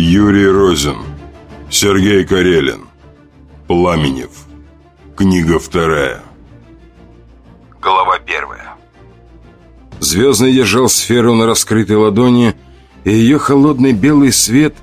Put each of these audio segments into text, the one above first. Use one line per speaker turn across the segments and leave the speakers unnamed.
Юрий Розин. Сергей Карелин. Пламенев. Книга вторая.
Глава первая.
Звездный держал сферу на раскрытой ладони, и ее холодный белый свет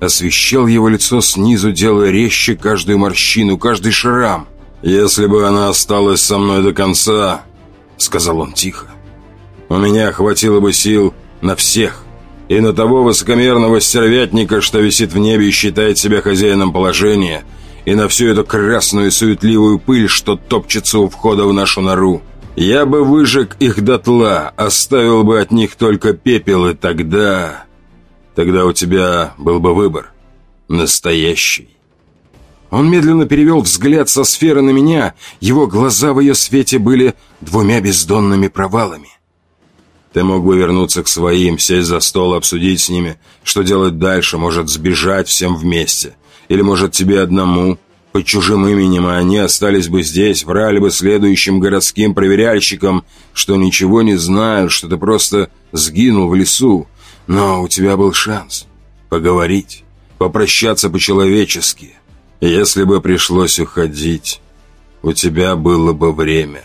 освещал его лицо снизу, делая резче каждую морщину, каждый шрам. «Если бы она осталась со мной до конца», — сказал он тихо, — «у меня хватило бы сил на всех, и на того высокомерного стервятника, что висит в небе и считает себя хозяином положения, и на всю эту красную суетливую пыль, что топчется у входа в нашу нору. Я бы выжег их дотла, оставил бы от них только пепел, и тогда... Тогда у тебя был бы выбор. Настоящий. Он медленно перевел взгляд со сферы на меня, его глаза в ее свете были двумя бездонными провалами. Ты мог бы вернуться к своим, сесть за стол, обсудить с ними, что делать дальше, может сбежать всем вместе. Или, может, тебе одному, под чужим именем, и они остались бы здесь, врали бы следующим городским проверяльщикам, что ничего не знают, что ты просто сгинул в лесу. Но у тебя был шанс поговорить, попрощаться по-человечески. Если бы пришлось уходить, у тебя было бы время.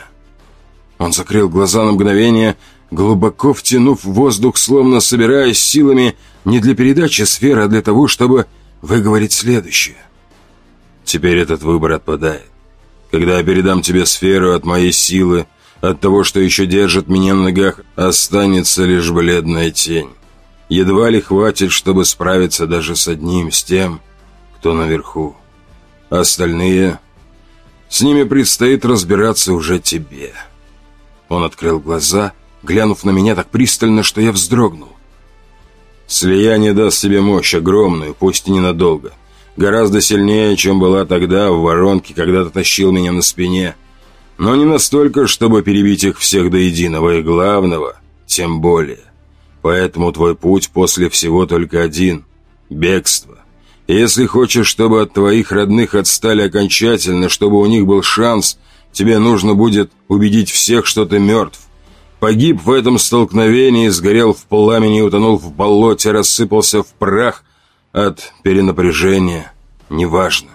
Он закрыл глаза на мгновение, глубоко втянув воздух, словно собираясь силами не для передачи сферы, а для того, чтобы выговорить следующее. Теперь этот выбор отпадает. Когда я передам тебе сферу от моей силы, от того, что еще держит меня на ногах, останется лишь бледная тень. Едва ли хватит, чтобы справиться даже с одним, с тем, кто наверху. Остальные... С ними предстоит разбираться уже тебе. Он открыл глаза глянув на меня так пристально, что я вздрогнул. Слияние даст тебе мощь огромную, пусть и ненадолго. Гораздо сильнее, чем была тогда в воронке, когда ты тащил меня на спине. Но не настолько, чтобы перебить их всех до единого, и главного, тем более. Поэтому твой путь после всего только один – бегство. Если хочешь, чтобы от твоих родных отстали окончательно, чтобы у них был шанс, тебе нужно будет убедить всех, что ты мертв. Погиб в этом столкновении, сгорел в пламени, утонул в болоте, рассыпался в прах от перенапряжения. Неважно.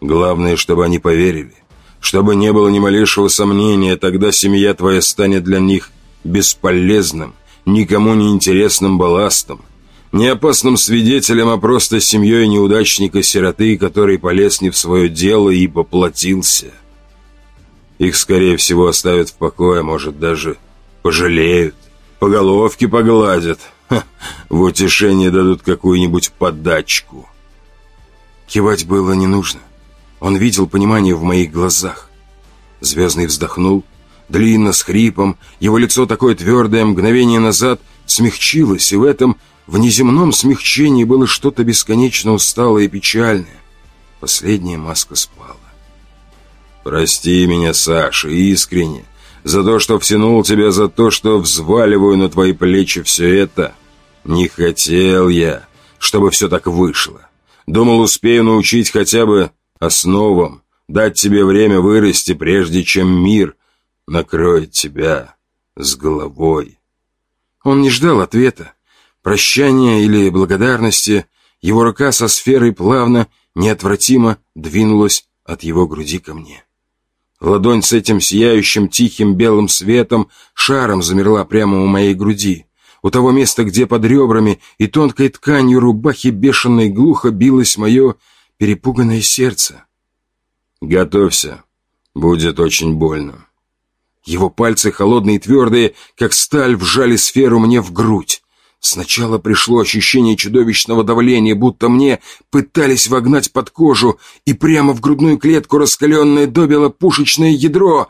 Главное, чтобы они поверили. Чтобы не было ни малейшего сомнения, тогда семья твоя станет для них бесполезным, никому не интересным балластом. Не опасным свидетелем, а просто семьей неудачника-сироты, который полез не в свое дело и поплатился. Их, скорее всего, оставят в покое, может, даже Пожалеют, по головке погладят, Ха, в утешение дадут какую-нибудь подачку. Кивать было не нужно. Он видел понимание в моих глазах. Звездный вздохнул, длинно, с хрипом. Его лицо такое твердое, мгновение назад смягчилось, и в этом внеземном смягчении было что-то бесконечно усталое и печальное. Последняя маска спала. «Прости меня, Саша, искренне за то, что втянул тебя, за то, что взваливаю на твои плечи все это. Не хотел я, чтобы все так вышло. Думал, успею научить хотя бы основам, дать тебе время вырасти, прежде чем мир накроет тебя с головой. Он не ждал ответа, прощания или благодарности. Его рука со сферой плавно, неотвратимо двинулась от его груди ко мне. Ладонь с этим сияющим тихим белым светом шаром замерла прямо у моей груди. У того места, где под ребрами и тонкой тканью рубахи бешеной глухо билось мое перепуганное сердце. «Готовься, будет очень больно». Его пальцы, холодные и твердые, как сталь, вжали сферу мне в грудь. Сначала пришло ощущение чудовищного давления, будто мне пытались вогнать под кожу и прямо в грудную клетку раскаленное добило пушечное ядро.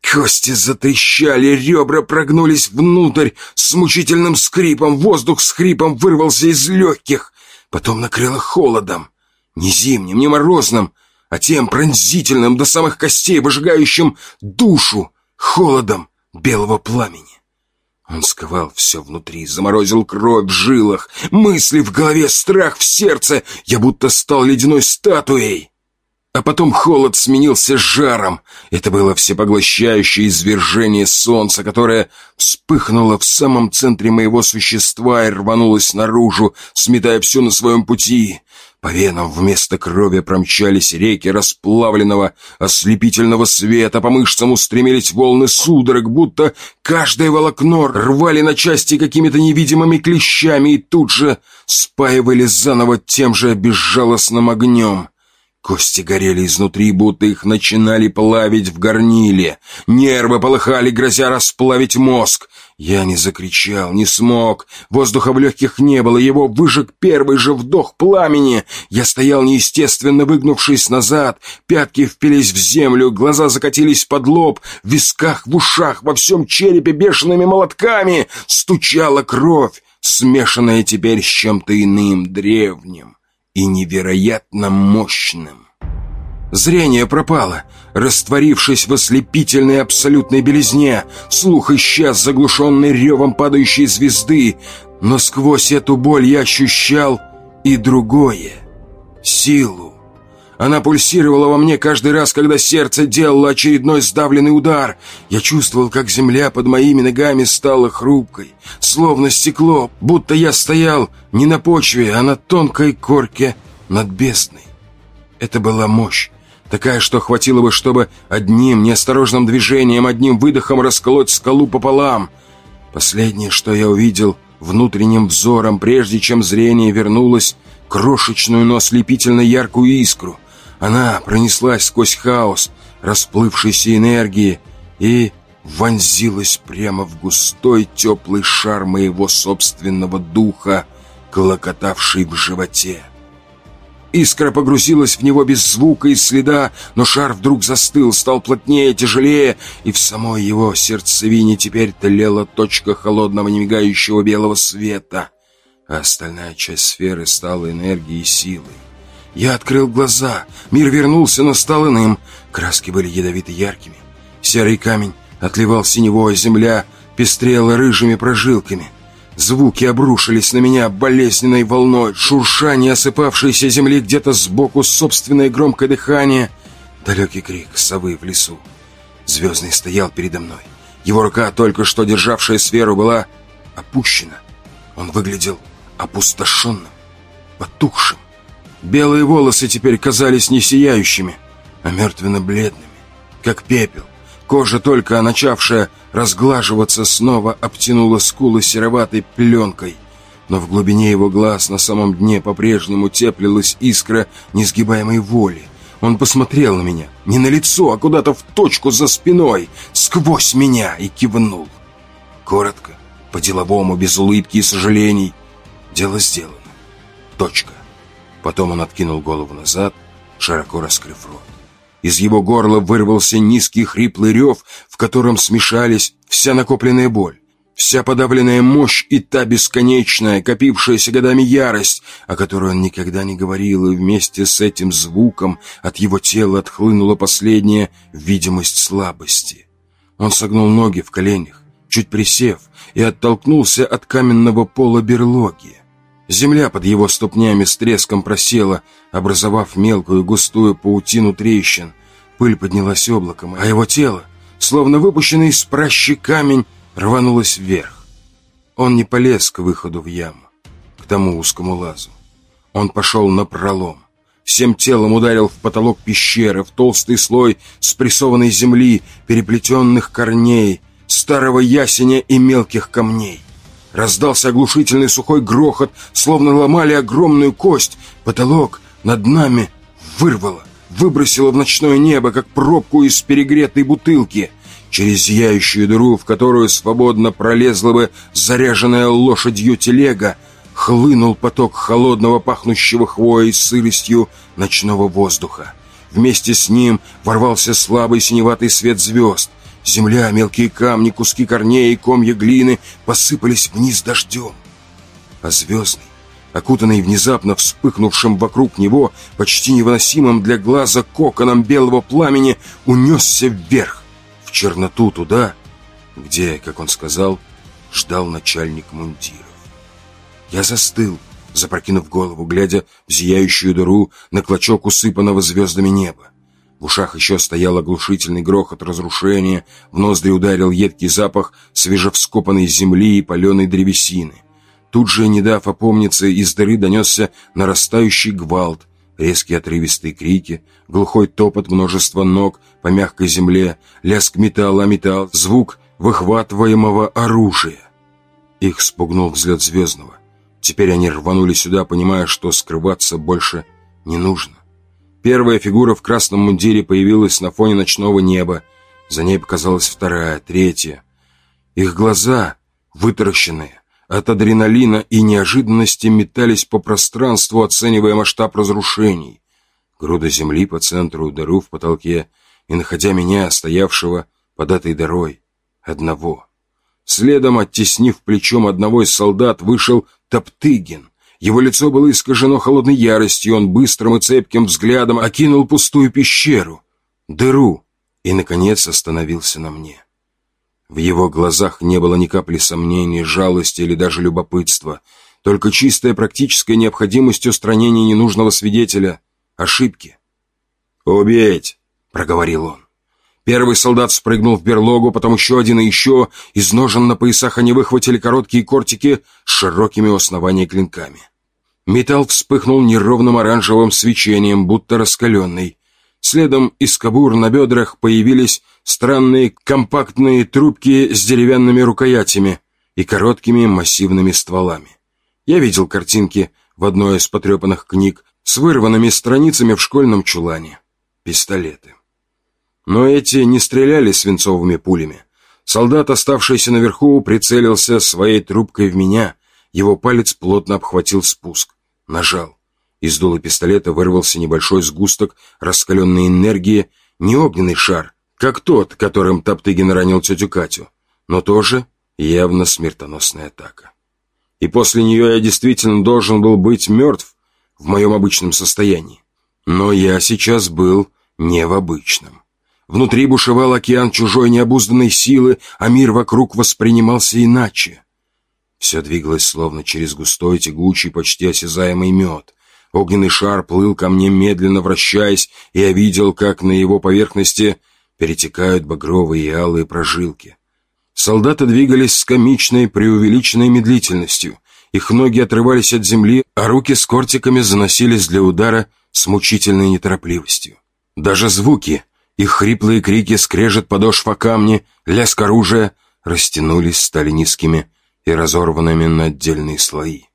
Кости затрещали, ребра прогнулись внутрь с мучительным скрипом, воздух с хрипом вырвался из легких. Потом накрыло холодом, не зимним, не морозным, а тем пронзительным до самых костей, выжигающим душу холодом белого пламени. Он сковал все внутри, заморозил кровь в жилах, мысли в голове, страх в сердце. Я будто стал ледяной статуей. А потом холод сменился жаром. Это было всепоглощающее извержение солнца, которое вспыхнуло в самом центре моего существа и рванулось наружу, сметая все на своем пути. По венам вместо крови промчались реки расплавленного ослепительного света, по мышцам устремились волны судорог, будто каждое волокно рвали на части какими-то невидимыми клещами и тут же спаивали заново тем же безжалостным огнем. Кости горели изнутри, будто их начинали плавить в горниле. Нервы полыхали, грозя расплавить мозг. Я не закричал, не смог. Воздуха в легких не было, его выжег первый же вдох пламени. Я стоял неестественно, выгнувшись назад. Пятки впились в землю, глаза закатились под лоб. В висках, в ушах, во всем черепе бешеными молотками стучала кровь, смешанная теперь с чем-то иным, древним и невероятно мощным. Зрение пропало, растворившись в ослепительной абсолютной белизне. Слух исчез, заглушенный ревом падающей звезды. Но сквозь эту боль я ощущал и другое — силу. Она пульсировала во мне каждый раз, когда сердце делало очередной сдавленный удар. Я чувствовал, как земля под моими ногами стала хрупкой, словно стекло, будто я стоял не на почве, а на тонкой корке над бездной. Это была мощь, такая, что хватило бы, чтобы одним неосторожным движением, одним выдохом расколоть скалу пополам. Последнее, что я увидел внутренним взором, прежде чем зрение вернулось, крошечную, но ослепительно яркую искру — она пронеслась сквозь хаос расплывшейся энергии и вонзилась прямо в густой теплый шар моего собственного духа, клокотавший в животе. Искра погрузилась в него без звука и следа, но шар вдруг застыл, стал плотнее, тяжелее, и в самой его сердцевине теперь тлела точка холодного немигающего белого света, а остальная часть сферы стала энергией и силой. Я открыл глаза. Мир вернулся, но стал иным. Краски были ядовито яркими. Серый камень отливал синевой, земля пестрела рыжими прожилками. Звуки обрушились на меня болезненной волной. Шуршание осыпавшейся земли где-то сбоку, собственное громкое дыхание. Далекий крик совы в лесу. Звездный стоял передо мной. Его рука, только что державшая сферу, была опущена. Он выглядел опустошенным, потухшим. Белые волосы теперь казались не сияющими, а мертвенно-бледными, как пепел. Кожа, только начавшая разглаживаться, снова обтянула скулы сероватой пленкой. Но в глубине его глаз на самом дне по-прежнему теплилась искра несгибаемой воли. Он посмотрел на меня, не на лицо, а куда-то в точку за спиной, сквозь меня, и кивнул. Коротко, по-деловому, без улыбки и сожалений. Дело сделано. Точка. Потом он откинул голову назад, широко раскрыв рот. Из его горла вырвался низкий хриплый рев, в котором смешались вся накопленная боль, вся подавленная мощь и та бесконечная, копившаяся годами ярость, о которой он никогда не говорил, и вместе с этим звуком от его тела отхлынула последняя видимость слабости. Он согнул ноги в коленях, чуть присев, и оттолкнулся от каменного пола берлоги. Земля под его ступнями с треском просела, образовав мелкую густую паутину трещин. Пыль поднялась облаком, а его тело, словно выпущенный из пращи камень, рванулось вверх. Он не полез к выходу в яму, к тому узкому лазу. Он пошел на пролом. Всем телом ударил в потолок пещеры, в толстый слой спрессованной земли, переплетенных корней, старого ясеня и мелких камней. Раздался оглушительный сухой грохот, словно ломали огромную кость. Потолок над нами вырвало, выбросило в ночное небо, как пробку из перегретой бутылки. Через зияющую дыру, в которую свободно пролезла бы заряженная лошадью телега, хлынул поток холодного, пахнущего хвоей сыростью ночного воздуха. Вместе с ним ворвался слабый синеватый свет звезд. Земля, мелкие камни, куски корней и комья глины посыпались вниз дождем. А звездный, окутанный внезапно вспыхнувшим вокруг него, почти невыносимым для глаза коконом белого пламени, унесся вверх, в черноту туда, где, как он сказал, ждал начальник мундиров. Я застыл, запрокинув голову, глядя в зияющую дыру на клочок усыпанного звездами неба. В ушах еще стоял оглушительный грохот разрушения, в ноздри ударил едкий запах свежевскопанной земли и паленой древесины. Тут же, не дав опомниться, из дыры донесся нарастающий гвалт, резкие отрывистые крики, глухой топот множества ног по мягкой земле, лязг металла металл, звук выхватываемого оружия. Их спугнул взлет Звездного. Теперь они рванули сюда, понимая, что скрываться больше не нужно. Первая фигура в красном мундире появилась на фоне ночного неба. За ней показалась вторая, третья. Их глаза, вытаращенные, от адреналина и неожиданности метались по пространству, оценивая масштаб разрушений. Груда земли по центру, дыру в потолке и находя меня, стоявшего под этой дырой, одного. Следом, оттеснив плечом одного из солдат, вышел Топтыгин. Его лицо было искажено холодной яростью, он быстрым и цепким взглядом окинул пустую пещеру, дыру, и, наконец, остановился на мне. В его глазах не было ни капли сомнений, жалости или даже любопытства, только чистая практическая необходимость устранения ненужного свидетеля, ошибки. «Убить!» — проговорил он. Первый солдат спрыгнул в берлогу, потом еще один и еще. Из ножен на поясах они выхватили короткие кортики с широкими у основания клинками. Металл вспыхнул неровным оранжевым свечением, будто раскаленный. Следом из кобур на бедрах появились странные компактные трубки с деревянными рукоятями и короткими массивными стволами. Я видел картинки в одной из потрепанных книг с вырванными страницами в школьном чулане. Пистолеты. Но эти не стреляли свинцовыми пулями. Солдат, оставшийся наверху, прицелился своей трубкой в меня. Его палец плотно обхватил спуск. Нажал. Из дула пистолета вырвался небольшой сгусток раскаленной энергии, не огненный шар, как тот, которым Топтыгин ранил тетю Катю, но тоже явно смертоносная атака. И после нее я действительно должен был быть мертв в моем обычном состоянии. Но я сейчас был не в обычном. Внутри бушевал океан чужой необузданной силы, а мир вокруг воспринимался иначе. Все двигалось словно через густой, тягучий, почти осязаемый мед. Огненный шар плыл ко мне, медленно вращаясь, и я видел, как на его поверхности перетекают багровые и алые прожилки. Солдаты двигались с комичной, преувеличенной медлительностью. Их ноги отрывались от земли, а руки с кортиками заносились для удара с мучительной неторопливостью. Даже звуки, их хриплые крики, скрежет подошв о камни, лязг оружия растянулись, стали низкими и разорванными на отдельные слои.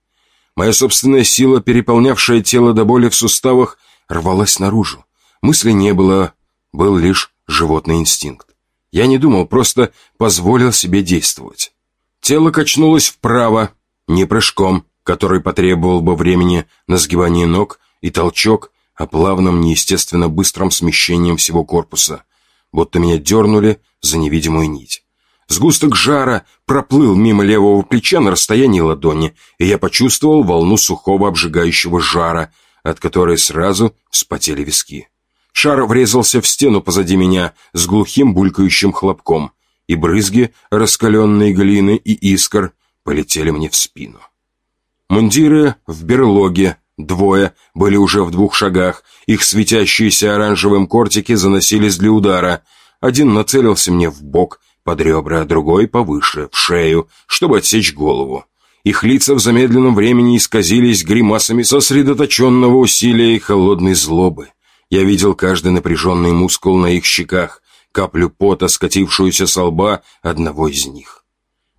Моя собственная сила, переполнявшая тело до боли в суставах, рвалась наружу. Мысли не было, был лишь животный инстинкт. Я не думал, просто позволил себе действовать. Тело качнулось вправо, не прыжком, который потребовал бы времени на сгибание ног и толчок, а плавным, неестественно быстрым смещением всего корпуса, будто меня дернули за невидимую нить. Сгусток жара проплыл мимо левого плеча на расстоянии ладони, и я почувствовал волну сухого обжигающего жара, от которой сразу вспотели виски. Шар врезался в стену позади меня с глухим булькающим хлопком, и брызги раскаленной глины и искр полетели мне в спину. Мундиры в берлоге Двое были уже в двух шагах, их светящиеся оранжевым кортики заносились для удара. Один нацелился мне в бок, под ребра, другой повыше, в шею, чтобы отсечь голову. Их лица в замедленном времени исказились гримасами сосредоточенного усилия и холодной злобы. Я видел каждый напряженный мускул на их щеках, каплю пота, скатившуюся со лба одного из них.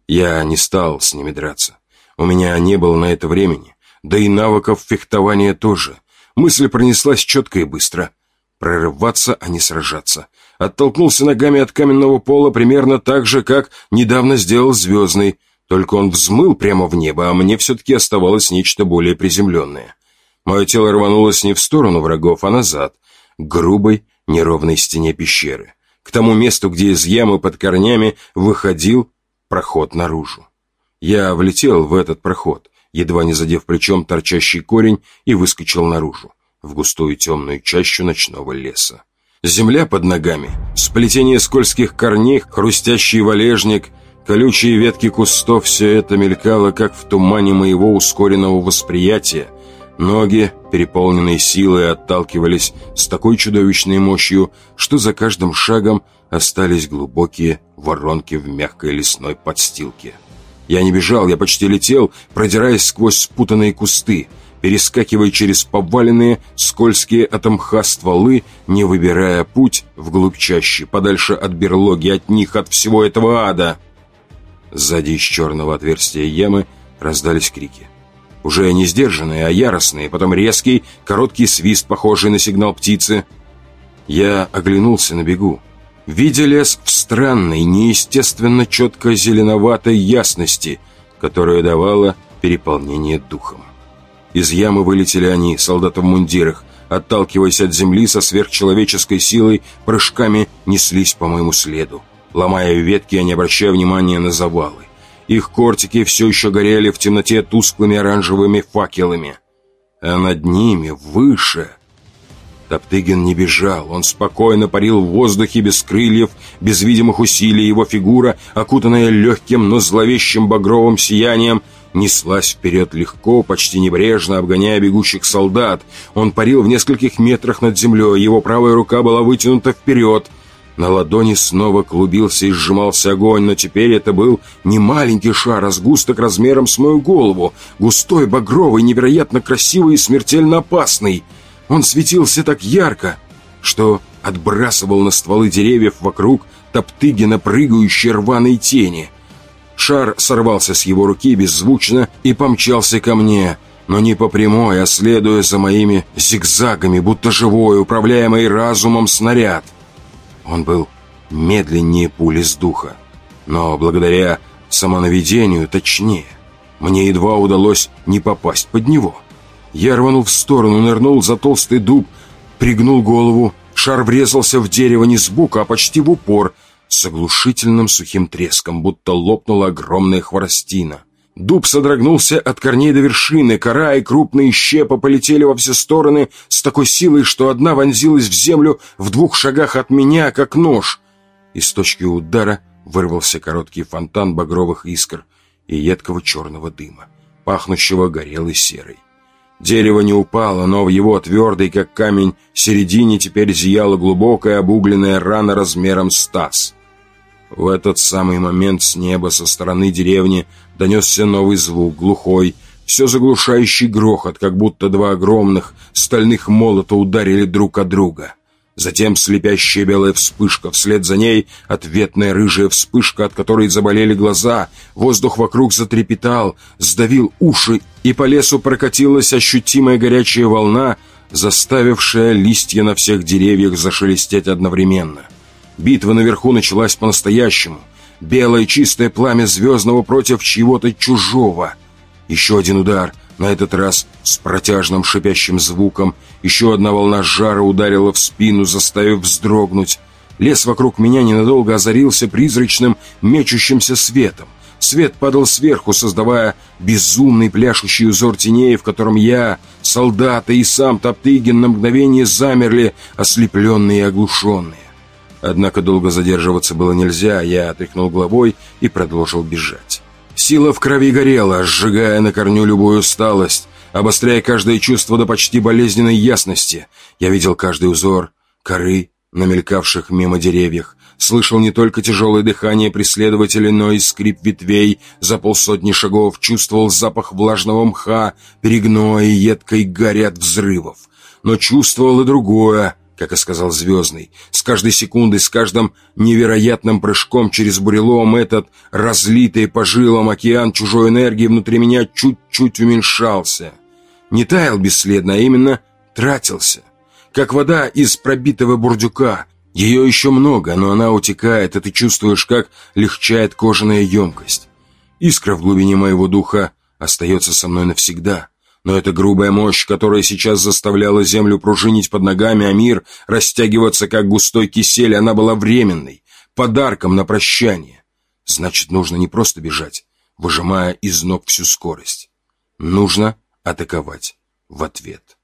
Я не стал с ними драться. У меня не было на это времени да и навыков фехтования тоже. Мысль пронеслась четко и быстро. Прорываться, а не сражаться. Оттолкнулся ногами от каменного пола примерно так же, как недавно сделал Звездный, только он взмыл прямо в небо, а мне все-таки оставалось нечто более приземленное. Мое тело рванулось не в сторону врагов, а назад, к грубой, неровной стене пещеры, к тому месту, где из ямы под корнями выходил проход наружу. Я влетел в этот проход, едва не задев плечом торчащий корень, и выскочил наружу, в густую темную чащу ночного леса. Земля под ногами, сплетение скользких корней, хрустящий валежник, Колючие ветки кустов, все это мелькало, как в тумане моего ускоренного восприятия. Ноги, переполненные силой, отталкивались с такой чудовищной мощью, что за каждым шагом остались глубокие воронки в мягкой лесной подстилке. Я не бежал, я почти летел, продираясь сквозь спутанные кусты, перескакивая через поваленные, скользкие от мха стволы, не выбирая путь вглубь чаще, подальше от берлоги, от них, от всего этого ада. Сзади из черного отверстия ямы раздались крики. Уже не сдержанные, а яростные, потом резкий, короткий свист, похожий на сигнал птицы. Я оглянулся на бегу, видя лес в странной, неестественно четкой зеленоватой ясности, которая давала переполнение духом. Из ямы вылетели они, солдаты в мундирах, отталкиваясь от земли со сверхчеловеческой силой, прыжками неслись по моему следу. Ломая ветки, я не обращая внимания на завалы. Их кортики все еще горели в темноте тусклыми оранжевыми факелами. А над ними, выше... Топтыгин не бежал, он спокойно парил в воздухе без крыльев, без видимых усилий. Его фигура, окутанная легким, но зловещим багровым сиянием, неслась вперед легко, почти небрежно, обгоняя бегущих солдат. Он парил в нескольких метрах над землей, его правая рука была вытянута вперед — на ладони снова клубился и сжимался огонь, но теперь это был не маленький шар, а сгусток размером с мою голову, густой, багровый, невероятно красивый и смертельно опасный. Он светился так ярко, что отбрасывал на стволы деревьев вокруг Топтыгина прыгающие рваные тени. Шар сорвался с его руки беззвучно и помчался ко мне, но не по прямой, а следуя за моими зигзагами, будто живой, управляемый разумом снаряд. Он был медленнее пули с духа, но благодаря самонаведению точнее. Мне едва удалось не попасть под него. Я рванул в сторону, нырнул за толстый дуб, пригнул голову, шар врезался в дерево не сбоку, а почти в упор, с оглушительным сухим треском, будто лопнула огромная хворостина. Дуб содрогнулся от корней до вершины, кора и крупные щепы полетели во все стороны с такой силой, что одна вонзилась в землю в двух шагах от меня, как нож. Из точки удара вырвался короткий фонтан багровых искр и едкого черного дыма, пахнущего горелой серой. Дерево не упало, но в его твердой, как камень, середине теперь зияла глубокая обугленная рана размером с таз. В этот самый момент с неба со стороны деревни донесся новый звук, глухой, все заглушающий грохот, как будто два огромных стальных молота ударили друг от друга. Затем слепящая белая вспышка, вслед за ней ответная рыжая вспышка, от которой заболели глаза, воздух вокруг затрепетал, сдавил уши, и по лесу прокатилась ощутимая горячая волна, заставившая листья на всех деревьях зашелестеть одновременно — Битва наверху началась по-настоящему. Белое чистое пламя звездного против чьего-то чужого. Еще один удар, на этот раз с протяжным шипящим звуком. Еще одна волна жара ударила в спину, заставив вздрогнуть. Лес вокруг меня ненадолго озарился призрачным, мечущимся светом. Свет падал сверху, создавая безумный пляшущий узор теней, в котором я, солдаты и сам Топтыгин на мгновение замерли, ослепленные и оглушенные. Однако долго задерживаться было нельзя, я отряхнул головой и продолжил бежать. Сила в крови горела, сжигая на корню любую усталость, обостряя каждое чувство до почти болезненной ясности. Я видел каждый узор коры на мелькавших мимо деревьях, слышал не только тяжелое дыхание преследователей, но и скрип ветвей за полсотни шагов, чувствовал запах влажного мха, перегноя и едкой гари от взрывов. Но чувствовал и другое — как и сказал Звездный. С каждой секундой, с каждым невероятным прыжком через бурелом этот разлитый по жилам океан чужой энергии внутри меня чуть-чуть уменьшался. Не таял бесследно, а именно тратился. Как вода из пробитого бурдюка. Ее еще много, но она утекает, и ты чувствуешь, как легчает кожаная емкость. Искра в глубине моего духа остается со мной навсегда. Но эта грубая мощь, которая сейчас заставляла землю пружинить под ногами, а мир растягиваться, как густой кисель, она была временной, подарком на прощание. Значит, нужно не просто бежать, выжимая из ног всю скорость. Нужно атаковать в ответ.